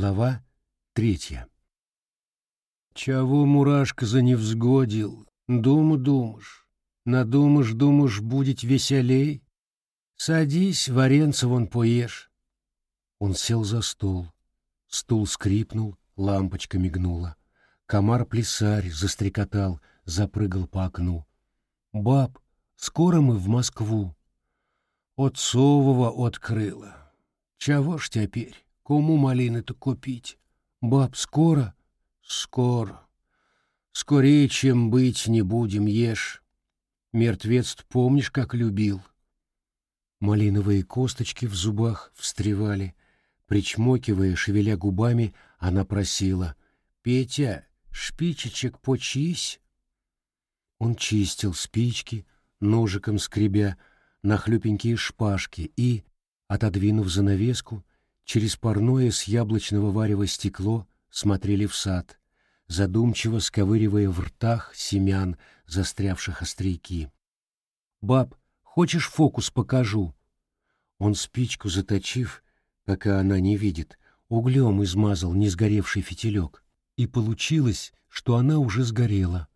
Глава третья. Чего мурашка за невзгодил? Думу думаешь, надумаешь, думаешь, будет веселей? Садись, варенца вон поешь. Он сел за стол. Стул скрипнул, лампочка мигнула. Комар-плесарь застрекотал, запрыгал по окну. «Баб, скоро мы в Москву». Отцового открыла. Чего ж теперь? Кому малины-то купить? Баб, скоро? Скоро. Скорее, чем быть не будем, ешь. Мертвец помнишь, как любил? Малиновые косточки в зубах встревали. Причмокивая, шевеля губами, она просила. «Петя, шпичечек почись!» Он чистил спички, ножиком скребя, на хлюпенькие шпажки и, отодвинув занавеску, через парное с яблочного варева стекло смотрели в сад, задумчиво сковыривая в ртах семян, застрявших острейки. «Баб, хочешь фокус покажу?» Он спичку заточив, пока она не видит, углем измазал несгоревший фитилек, и получилось, что она уже сгорела.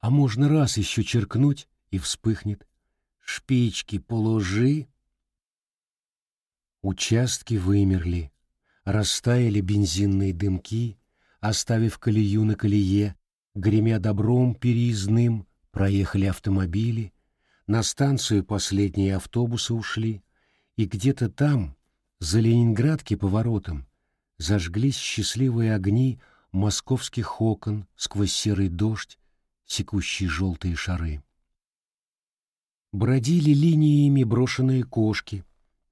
А можно раз еще черкнуть, и вспыхнет. Шпички положи. Участки вымерли, растаяли бензинные дымки, оставив колею на колее, гремя добром переездным, проехали автомобили, на станцию последние автобусы ушли, и где-то там, за Ленинградки поворотом, зажглись счастливые огни московских окон сквозь серый дождь, секущие желтые шары. Бродили линиями брошенные кошки,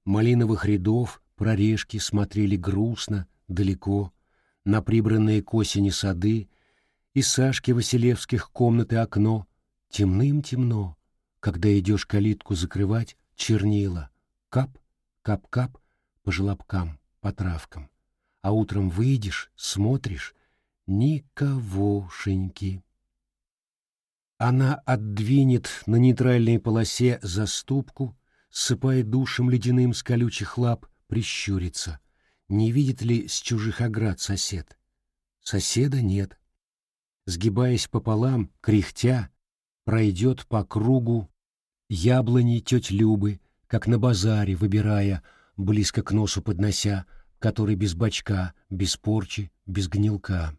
малиновых рядов прорежки смотрели грустно, далеко, на прибранные к осени сады, и Сашки Василевских комнаты окно, темным-темно, когда идешь калитку закрывать, чернила, кап, кап-кап по желобкам, по травкам, а утром выйдешь, смотришь, никогошеньки. Она отдвинет на нейтральной полосе заступку, ссыпая душем ледяным с колючих лап, прищурится. Не видит ли с чужих оград сосед? Соседа нет. Сгибаясь пополам, кряхтя, пройдет по кругу яблони теть Любы, как на базаре, выбирая, близко к носу поднося, который без бачка, без порчи, без гнилка.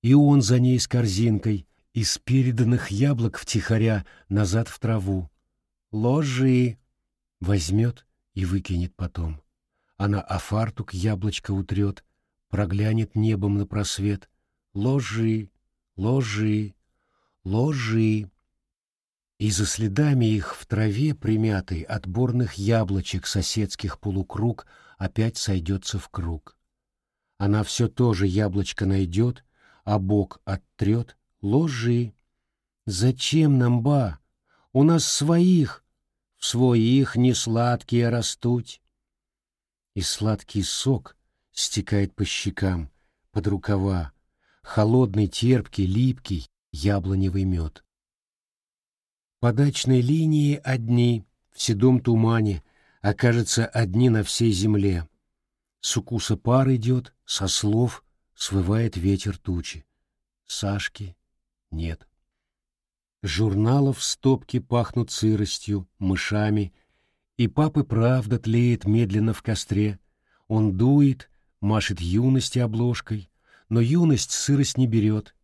И он за ней с корзинкой, из переданных яблок втихаря назад в траву. «Ложи!» Возьмет и выкинет потом. Она о фартук яблочко утрет, проглянет небом на просвет. «Ложи! Ложи! Ложи!» И за следами их в траве примятой отборных яблочек соседских полукруг опять сойдется в круг. Она все тоже яблочко найдет, а бок оттрет, ложи. Зачем нам, ба? У нас своих, в своих не сладкие растуть. И сладкий сок стекает по щекам, под рукава, холодный, терпкий, липкий, яблоневый мед. По дачной линии одни, в седом тумане, окажется одни на всей земле. С укуса пар идет, со слов свывает ветер тучи. Сашки нет. Журналов стопки пахнут сыростью, мышами, и папы правда тлеет медленно в костре. Он дует, машет юности обложкой, но юность сырость не берет.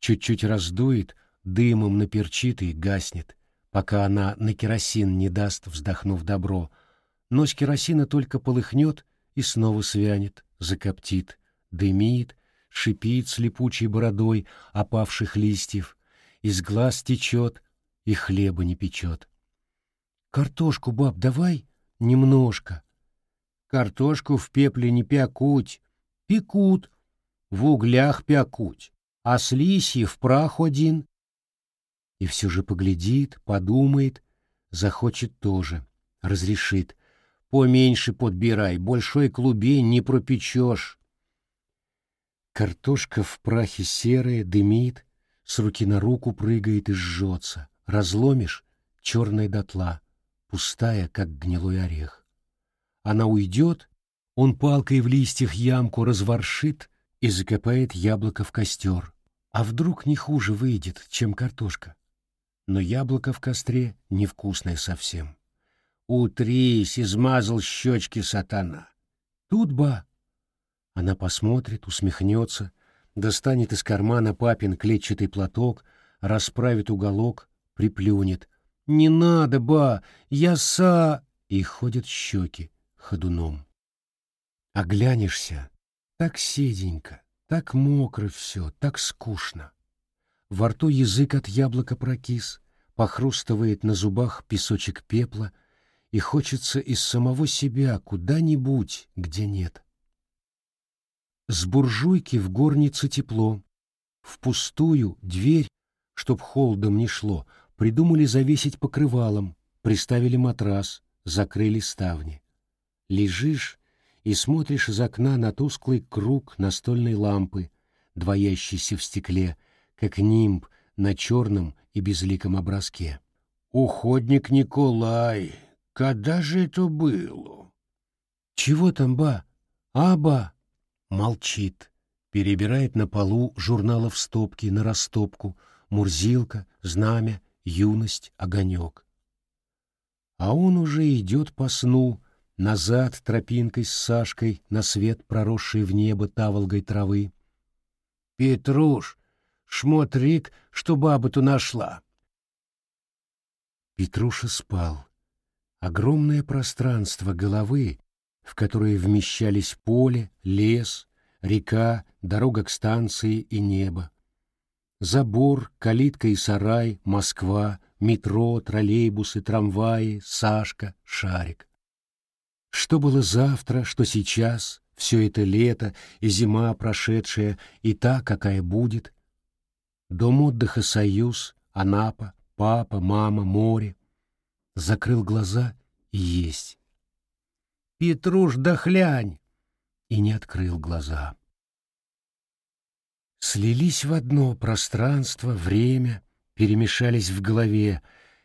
Чуть-чуть раздует, дымом наперчит и гаснет, пока она на керосин не даст, вздохнув добро. Но с керосина только полыхнет и снова свянет, закоптит, дымит, шипит с липучей бородой опавших листьев, из глаз течет и хлеба не печет. «Картошку, баб, давай немножко». «Картошку в пепле не пякуть, пекут, в углях пякуть, а с лисьи в прах один». И все же поглядит, подумает, захочет тоже, разрешит. «Поменьше подбирай, большой клубень не пропечешь». Картошка в прахе серая, дымит, с руки на руку прыгает и жжется. Разломишь — черная дотла, пустая, как гнилой орех. Она уйдет, Он палкой в листьях ямку разворшит и закопает яблоко в костер. А вдруг не хуже выйдет, чем картошка? Но яблоко в костре невкусное совсем. Утрись, измазал щечки сатана. Тут ба. Она посмотрит, усмехнется, достанет из кармана папин клетчатый платок, расправит уголок, приплюнет. «Не надо, ба, я са...» И ходят щеки ходуном. Оглянешься, так седенько, так мокро все, так скучно. Во рту язык от яблока прокис, похрустывает на зубах песочек пепла, и хочется из самого себя куда-нибудь, где нет. С буржуйки в горнице тепло. В пустую дверь, чтоб холодом не шло, придумали завесить покрывалом, приставили матрас, закрыли ставни. Лежишь и смотришь из окна на тусклый круг настольной лампы, двоящийся в стекле, как нимб на черном и безликом образке. «Уходник Николай, когда же это было?» «Чего там, ба? А, ба?» Молчит, перебирает на полу журналов стопки на растопку, Мурзилка, Знамя, Юность, Огонек. А он уже идет по сну, назад тропинкой с Сашкой на свет проросшей в небо таволгой травы. «Петруш, шмотрик, что баба-то нашла!» Петруша спал. Огромное пространство головы, в которое вмещались поле, лес, река, дорога к станции и небо. Забор, калитка и сарай, Москва, метро, троллейбусы, трамваи, Сашка, Шарик. Что было завтра, что сейчас, все это лето и зима прошедшая, и та, какая будет. Дом отдыха «Союз», Анапа, папа, мама, море. Закрыл глаза и есть. «Петруш, да хлянь!» И не открыл глаза. Слились в одно пространство, время, перемешались в голове.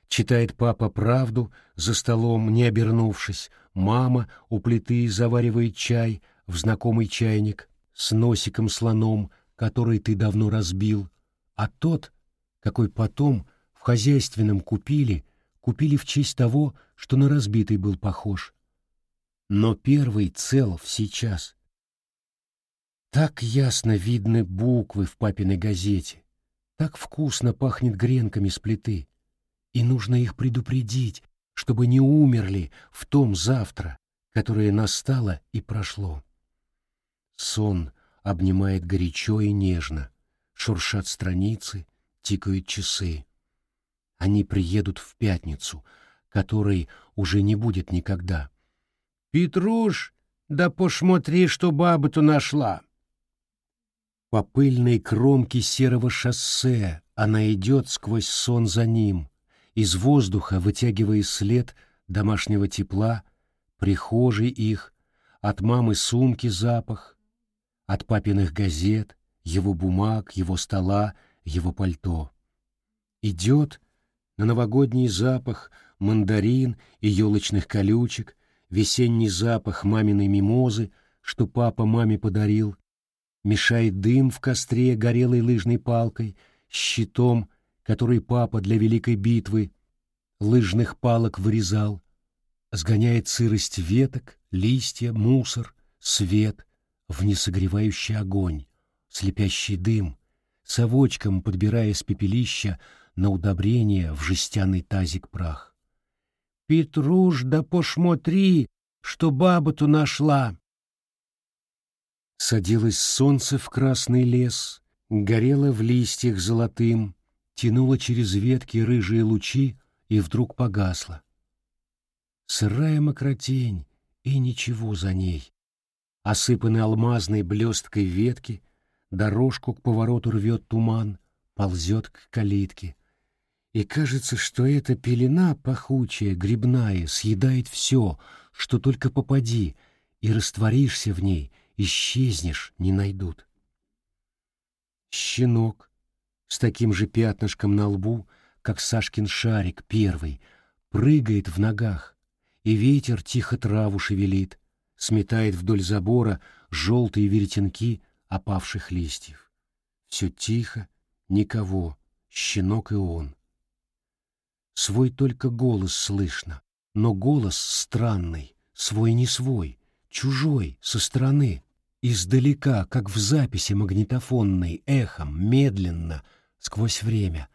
Читает папа правду, за столом не обернувшись. Мама у плиты заваривает чай в знакомый чайник с носиком слоном, который ты давно разбил. А тот, какой потом в хозяйственном купили, купили в честь того, что на разбитый был похож. Но первый цел сейчас. Так ясно видны буквы в папиной газете, так вкусно пахнет гренками с плиты. И нужно их предупредить, чтобы не умерли в том завтра, которое настало и прошло. Сон обнимает горячо и нежно, шуршат страницы, тикают часы. Они приедут в пятницу, которой уже не будет никогда. «Петруш, да посмотри, что баба-то нашла!» По пыльной кромке серого шоссе она идет сквозь сон за ним, из воздуха вытягивая след домашнего тепла, прихожей их, от мамы сумки запах, от папиных газет, его бумаг, его стола, его пальто. Идет на новогодний запах мандарин и елочных колючек, весенний запах маминой мимозы, что папа маме подарил, мешает дым в костре горелой лыжной палкой, щитом, который папа для великой битвы лыжных палок вырезал, сгоняет сырость веток, листья, мусор, свет в несогревающий огонь, слепящий дым, совочком подбирая с пепелища на удобрение в жестяный тазик прах. «Петруш, да посмотри, что баба-то нашла!» Садилось солнце в красный лес, горело в листьях золотым, тянуло через ветки рыжие лучи и вдруг погасло. Сырая мокротень, и ничего за ней. Осыпанный алмазной блесткой ветки, дорожку к повороту рвет туман, ползет к калитке. И кажется, что эта пелена пахучая, грибная, съедает все, что только попади, и растворишься в ней — исчезнешь, не найдут. Щенок с таким же пятнышком на лбу, как Сашкин шарик первый, прыгает в ногах, и ветер тихо траву шевелит, сметает вдоль забора желтые веретенки опавших листьев. Все тихо, никого, щенок и он. Свой только голос слышно, но голос странный, свой не свой, чужой, со стороны, издалека, как в записи магнитофонной, эхом, медленно, сквозь время.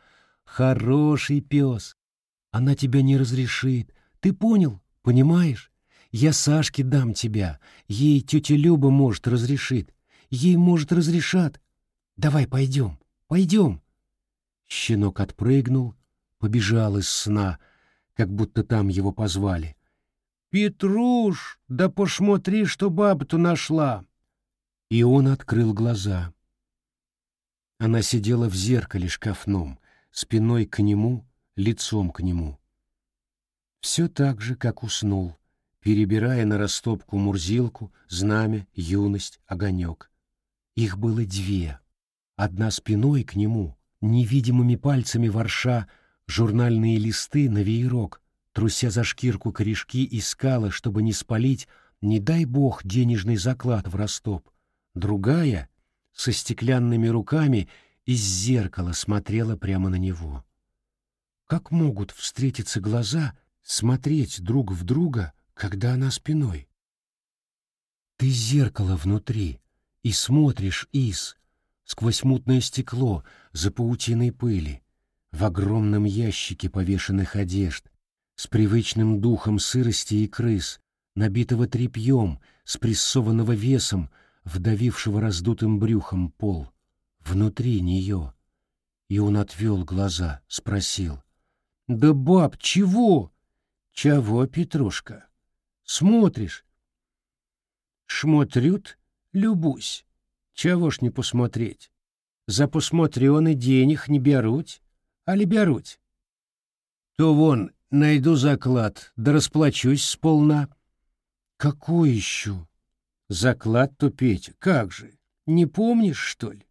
Хороший пес. Она тебя не разрешит. Ты понял? Понимаешь? Я Сашке дам тебя. Ей тетя Люба, может, разрешит. Ей, может, разрешат. Давай пойдем, пойдем. Щенок отпрыгнул, побежал из сна, как будто там его позвали. «Петруш, да посмотри, что баба-то нашла!» И он открыл глаза. Она сидела в зеркале шкафном, спиной к нему, лицом к нему. Все так же, как уснул, перебирая на растопку мурзилку, знамя, юность, огонек. Их было две. Одна спиной к нему, невидимыми пальцами ворша журнальные листы на веерок, труся за шкирку корешки искала, чтобы не спалить, не дай бог, денежный заклад в растоп. Другая, со стеклянными руками, из зеркала смотрела прямо на него. Как могут встретиться глаза, смотреть друг в друга, когда она спиной? Ты зеркало внутри, и смотришь из, сквозь мутное стекло, за паутиной пыли, в огромном ящике повешенных одежд, с привычным духом сырости и крыс, набитого тряпьем, спрессованного весом, вдавившего раздутым брюхом пол, внутри нее. И он отвел глаза, спросил. «Да, баб, чего?» «Чего, Петрушка? Смотришь?» «Шмотрют, любусь. Чего ж не посмотреть? За посмотрены денег не берут, а ли берут?» «То вон, Найду заклад, да расплачусь сполна. Какой ищу? Заклад тупеть, как же? Не помнишь, что ли?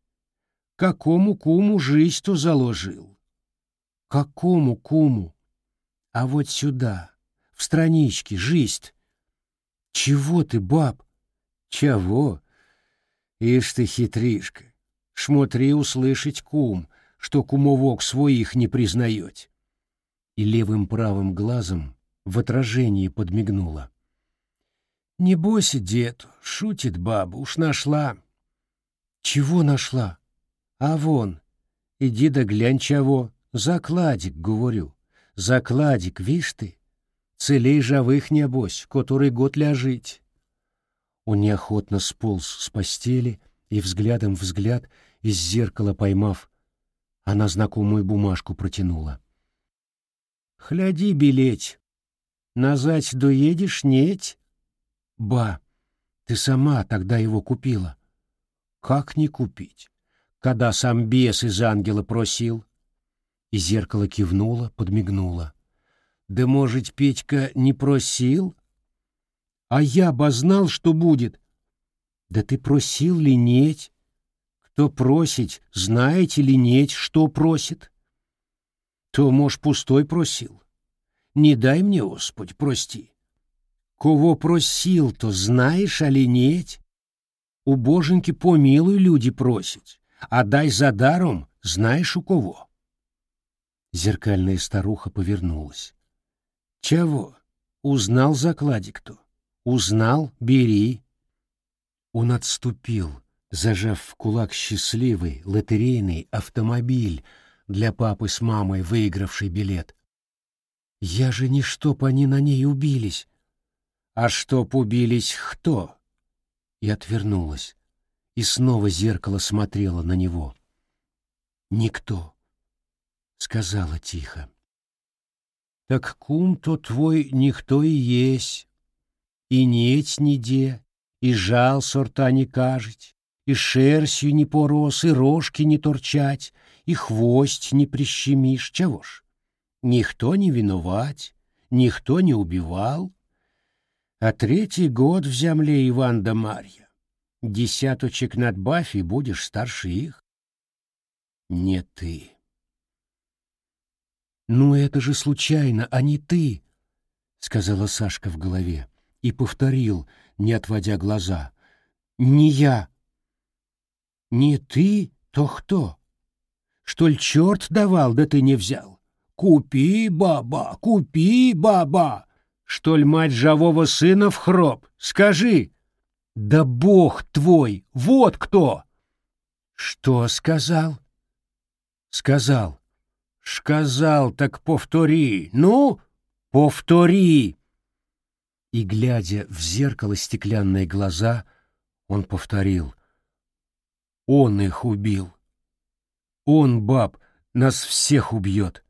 Какому куму жизнь-то заложил? Какому куму? А вот сюда, в страничке, жизнь. Чего ты, баб? Чего? Ишь ты, хитришка. Шмотри услышать кум, что кумовок своих не признаете и левым правым глазом в отражении подмигнула. «Не бойся, дед, шутит баба, уж нашла». «Чего нашла?» «А вон, иди да глянь чего, закладик, говорю, закладик, вишь ты, целей живых небось, который год ляжить». Он неохотно сполз с постели и взглядом взгляд из зеркала поймав, она знакомую бумажку протянула. Хляди билеть. Назад доедешь, нет? Ба, ты сама тогда его купила. Как не купить? Когда сам бес из ангела просил. И зеркало кивнуло, подмигнуло. Да, может, Петька не просил? А я бы знал, что будет. Да ты просил ли нет? Кто просить, знаете ли нет, что просит? то, может, пустой просил. Не дай мне, Господь, прости. Кого просил, то знаешь, али нет? У боженьки помилуй люди просить, а дай за даром, знаешь у кого. Зеркальная старуха повернулась. Чего? Узнал закладик-то? Узнал, бери. Он отступил, зажав в кулак счастливый лотерейный автомобиль, для папы с мамой, выигравший билет. Я же не чтоб они на ней убились. А чтоб убились кто? И отвернулась, и снова зеркало смотрело на него. Никто, сказала тихо. Так кум-то твой никто и есть, и неть ниде, и жал сорта не кажить, и шерстью не порос, и рожки не торчать, и хвость не прищемишь, чего ж? Никто не виноват, никто не убивал. А третий год в земле Иван да Марья. Десяточек надбавь, и будешь старше их. Не ты. «Ну это же случайно, а не ты», — сказала Сашка в голове. и повторил, не отводя глаза. «Не я». «Не ты, то кто? Что ли черт давал, да ты не взял? Купи, баба, купи, баба! Что ли мать живого сына в хроб? Скажи!» «Да бог твой! Вот кто!» «Что сказал?» «Сказал». «Сказал, так повтори! Ну, повтори!» И, глядя в зеркало стеклянные глаза, он повторил. «Он их убил! Он, баб, нас всех убьет!